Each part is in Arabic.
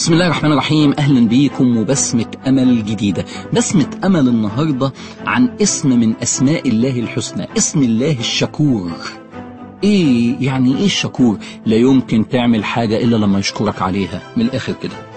بسم الله الرحمن الرحيم. أهلا بيكم وبسمة أمل جديدة. بسمة أمل النهاردة عن اسم من أسماء الله الحسنى اسم الله الشكور. إيه يعني إيه الشكور؟ لا يمكن تعمل حاجة إلا لما يشكرك عليها. من الآخر كده.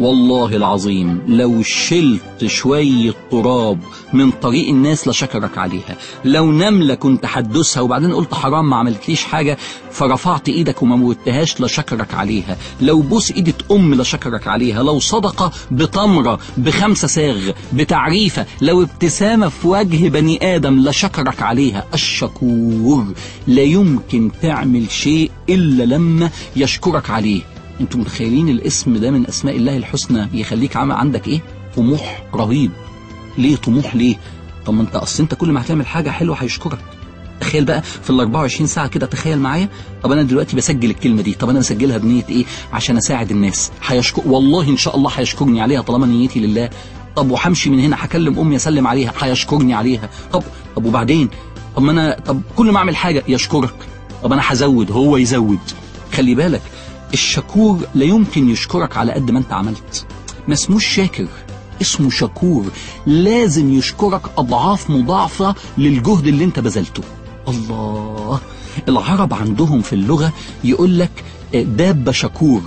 والله العظيم لو شلت شوية تراب من طريق الناس لشكرك عليها. لو نملة كنت حدثها وبعدين قلت حرام ما عملتليش حاجة فرفعت إيدك وما موتهاش لشكرك عليها. لو بوس إيدة أم لشكرك عليها. لو صدقة بتمرة بخمسة ساغ بتعريفة لو ابتسامة في وجه بني آدم لشكرك عليها. الشكور لا يمكن تعمل شيء إلا لما يشكرك عليه. أنتوا متخيلين الاسم ده من أسماء الله الحسنى يخليك عامل عندك إيه؟ طموح رهيب. ليه طموح؟ ليه؟ طب ما أنت أصل أنت كل ما هتعمل حاجة حلوة هيشكرك. تخيل بقى في ال 24 ساعة كده تخيل معايا. طب أنا دلوقتي بسجل الكلمة دي طب أنا بسجلها بنية إيه؟ عشان أساعد الناس. هيشكر والله إن شاء الله هيشكرني عليها طالما نيتي لله. طب وهمشي من هنا هكلم أمي أسلم عليها هيشكرني عليها. طب طب وبعدين؟ طب ما أنا طب كل ما أعمل حاجة يشكرك. طب أنا هزود هو يزود. خلي بالك الشكور لا يمكن يشكرك على قد ما انت عملت. ما اسموش شاكر اسمه شكور لازم يشكرك أضعاف مضاعفة للجهد اللي انت بذلته. الله! العرب عندهم في اللغة يقول لك دابة شكور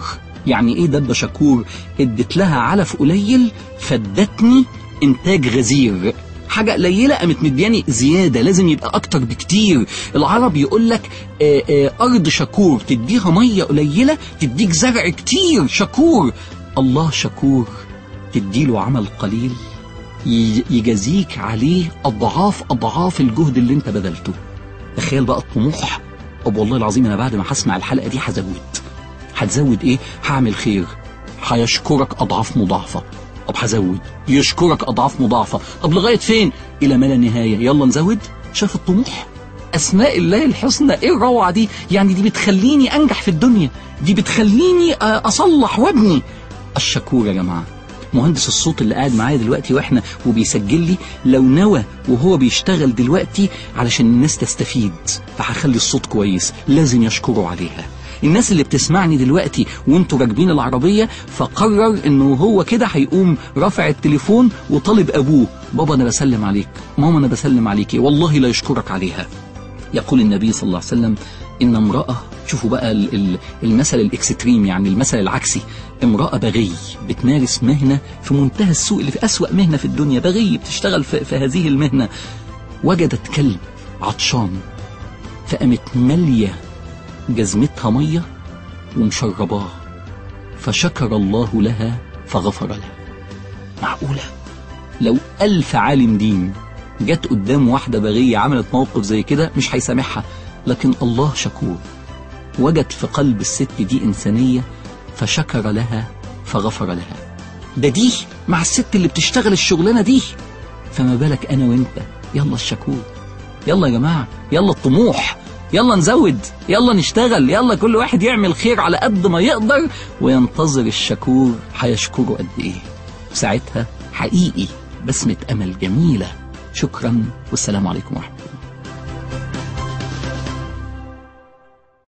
يعني إيه دابة شكور ادت لها علف قليل فادتني إنتاج غزير. حاجة قليلة قامت مدياني زيادة لازم يبقى أكتر بكتير. العرب يقول لك أرض شكور تديها مية قليلة تديك زرع كتير شكور الله شكور تديله عمل قليل يجازيك عليه أضعاف أضعاف الجهد اللي أنت بذلته. تخيل بقى الطموح. طب والله العظيم أنا بعد ما هسمع الحلقة دي هزود. هتزود إيه؟ هعمل خير. هيشكرك أضعاف مضاعفة. طب هزود. يشكرك أضعاف مضاعفة. طب لغاية فين؟ إلى ما لا نهاية. يلا نزود. شايف الطموح؟ أسماء الله الحسنى إيه الروعة دي؟ يعني دي بتخليني أنجح في الدنيا. دي بتخليني آه، أصلح وابني. الشكور يا جماعة. مهندس الصوت اللي قاعد معايا دلوقتي وإحنا وبيسجل لي لو نوى وهو بيشتغل دلوقتي علشان الناس تستفيد. فهخلي الصوت كويس. لازم يشكروا عليها. الناس اللي بتسمعني دلوقتي وانتوا راكبين العربية فقرر إنه هو كده هيقوم رافع التليفون وطالب أبوه. بابا أنا بسلم عليك. ماما أنا بسلم عليكي والله لا يشكرك عليها. يقول النبي صلى الله عليه وسلم إن امرأة شوفوا بقى ال- ال- المثل الإكستريم يعني المثل العكسي. امرأة بغي بتمارس مهنة في منتهى السوء اللي في أسوأ مهنة في الدنيا. بغي بتشتغل في, في هذه المهنة. وجدت كلب عطشان فقامت مالية جزمتها مية ومشرباه فشكر الله لها فغفر لها معقولة؟ لو ألف عالم دين جت قدام واحدة بغية عملت موقف زي كده مش هيسامحها. لكن الله شكور. وجد في قلب الست دي إنسانية فشكر لها فغفر لها. ده دي مع الست اللي بتشتغل الشغلانة دي. فما بالك أنا وإنت. يلا الشكور. يلا يا جماعة. يلا الطموح. يلا نزود يلا نشتغل يلا كل واحد يعمل خير على قد ما يقدر وينتظر الشكور هيشكره قد إيه. ساعتها حقيقي بسمة أمل جميلة. شكرا والسلام عليكم ورحمة الله.